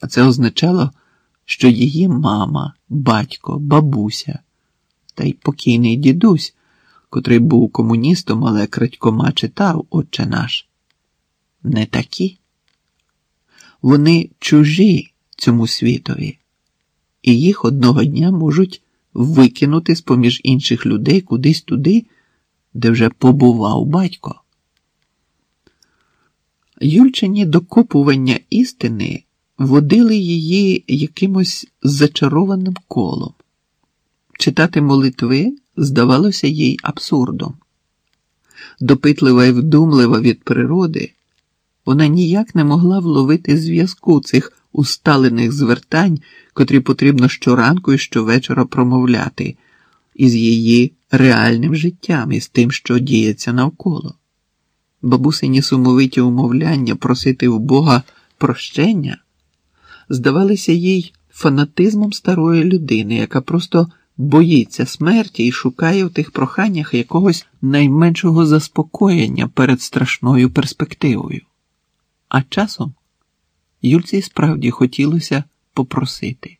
А це означало, що її мама, батько, бабуся та й покійний дідусь, котрий був комуністом, але крадькома читав, отче наш, не такі. Вони чужі цьому світові, і їх одного дня можуть викинути з поміж інших людей кудись туди, де вже побував батько. Юльчині докопування істини водили її якимось зачарованим колом. Читати молитви здавалося їй абсурдом. Допитлива і вдумлива від природи, вона ніяк не могла вловити зв'язку цих усталених звертань, котрі потрібно щоранку і щовечора промовляти, із її реальним життям і з тим, що діється навколо. Бабусині сумовиті умовляння просити у Бога прощення здавалися їй фанатизмом старої людини, яка просто боїться смерті і шукає в тих проханнях якогось найменшого заспокоєння перед страшною перспективою. А часом Юльці справді хотілося попросити.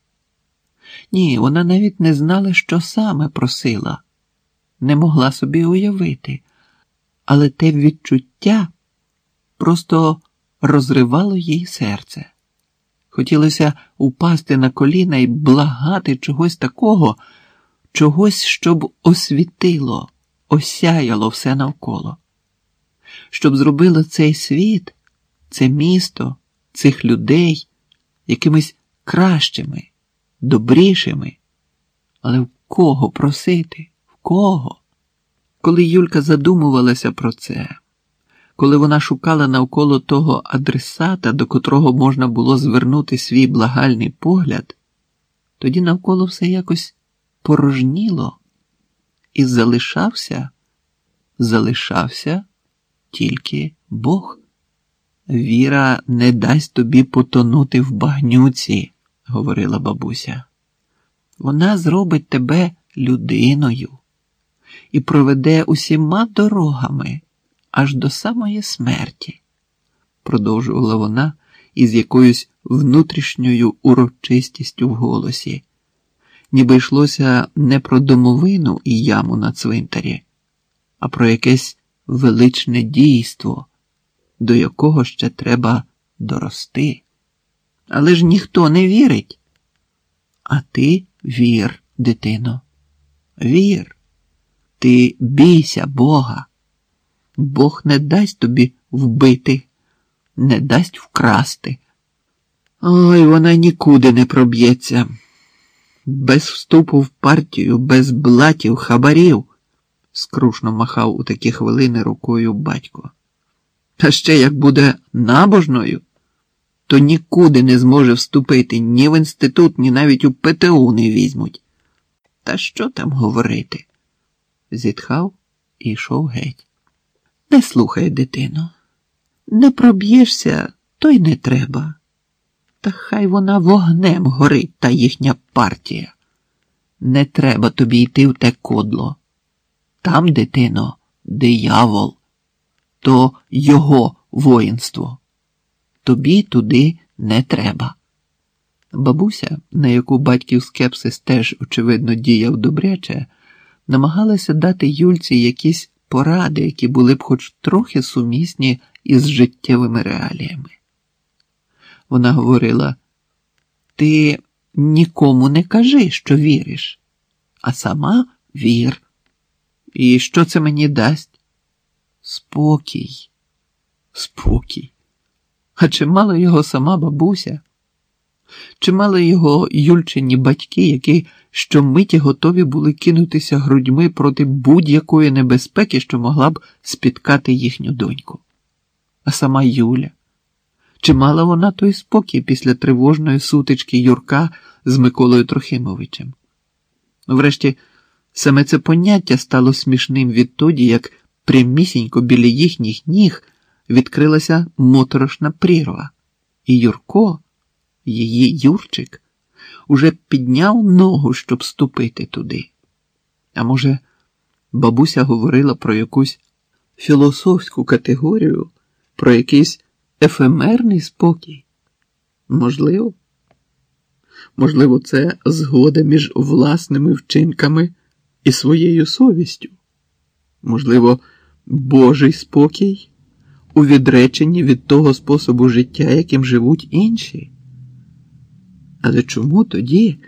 Ні, вона навіть не знала, що саме просила, не могла собі уявити, але те відчуття просто розривало їй серце. Хотілося упасти на коліна і благати чогось такого, чогось, щоб освітило, осяяло все навколо, щоб зробило цей світ, це місто, цих людей якимись кращими, добрішими. Але в кого просити? В кого? Коли Юлька задумувалася про це, коли вона шукала навколо того адресата, до котрого можна було звернути свій благальний погляд, тоді навколо все якось порожніло і залишався, залишався тільки Бог. Віра не дасть тобі потонути в багнюці, говорила бабуся. Вона зробить тебе людиною і проведе усіма дорогами аж до самої смерті, продовжувала вона із якоюсь внутрішньою урочистістю в голосі, ніби йшлося не про домовину і яму на цвинтарі, а про якесь величне дійство, до якого ще треба дорости. Але ж ніхто не вірить. А ти вір, дитино, вір, ти бійся Бога. Бог не дасть тобі вбити, не дасть вкрасти. Ой, вона нікуди не проб'ється. Без вступу в партію, без блатів, хабарів, скрушно махав у такі хвилини рукою батько. А ще як буде набожною, то нікуди не зможе вступити ні в інститут, ні навіть у ПТУ не візьмуть. Та що там говорити? Зітхав і йшов геть. Не слухай, дитино, не проб'єшся, то й не треба. Та хай вона вогнем горить та їхня партія. Не треба тобі йти в те кодло. Там, дитино, диявол, то його воїнство. Тобі туди не треба. Бабуся, на яку батьків скепсис теж, очевидно, діяв добряче, намагалася дати Юльці якісь поради, які були б хоч трохи сумісні із життєвими реаліями. Вона говорила: ти нікому не кажи, що віриш, а сама вір. І що це мені дасть? Спокій, спокій. А чи мала його сама бабуся? Чи мали його Юльчині батьки, які щомиті готові були кинутися грудьми проти будь-якої небезпеки, що могла б спіткати їхню доньку? А сама Юля? Чи мала вона той спокій після тривожної сутички Юрка з Миколою Трохимовичем? Врешті, саме це поняття стало смішним відтоді, як прямісінько біля їхніх ніг відкрилася моторошна прірва, і Юрко її Юрчик уже підняв ногу, щоб ступити туди. А може, бабуся говорила про якусь філософську категорію, про якийсь ефемерний спокій? Можливо. Можливо, це згода між власними вчинками і своєю совістю. Можливо, Божий спокій у відреченні від того способу життя, яким живуть інші. Але чому тоді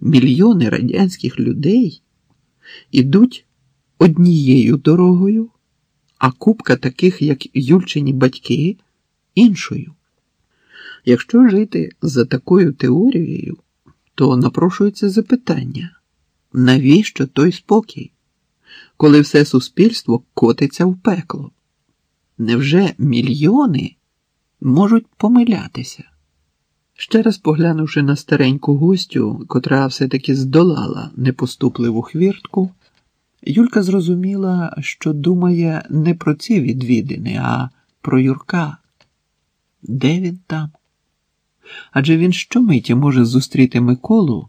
мільйони радянських людей ідуть однією дорогою, а купка таких, як Юльчині батьки, іншою? Якщо жити за такою теорією, то напрошується запитання, навіщо той спокій, коли все суспільство котиться в пекло? Невже мільйони можуть помилятися? Ще раз поглянувши на стареньку гостю, котра все-таки здолала непоступливу хвіртку, Юлька зрозуміла, що думає не про ці відвідини, а про Юрка. Де він там? Адже він щомиті може зустріти Миколу